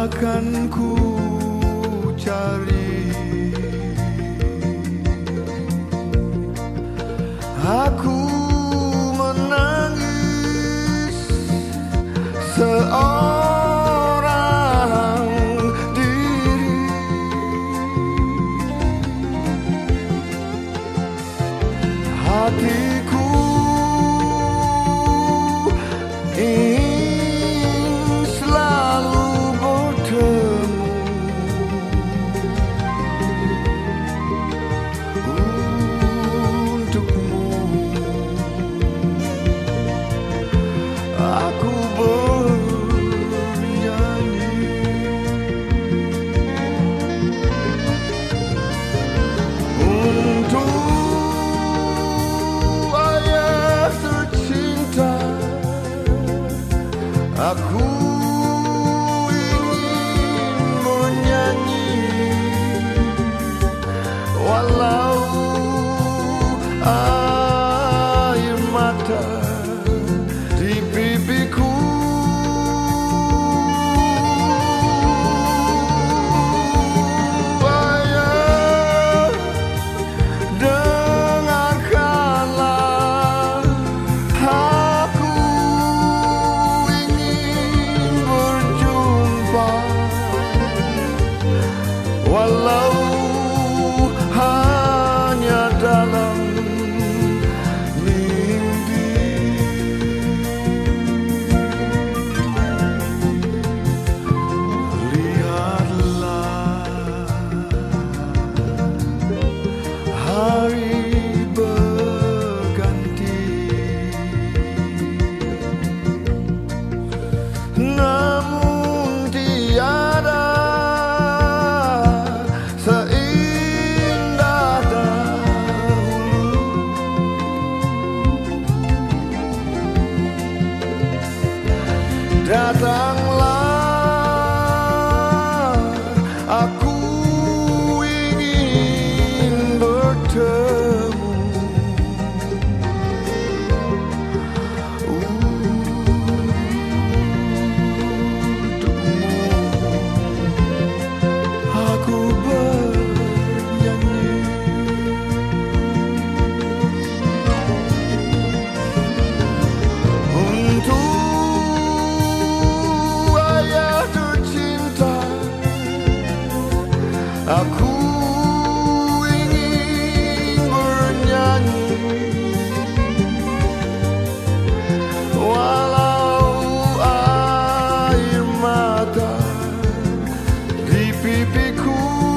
akan ku cari. sang pipi cool.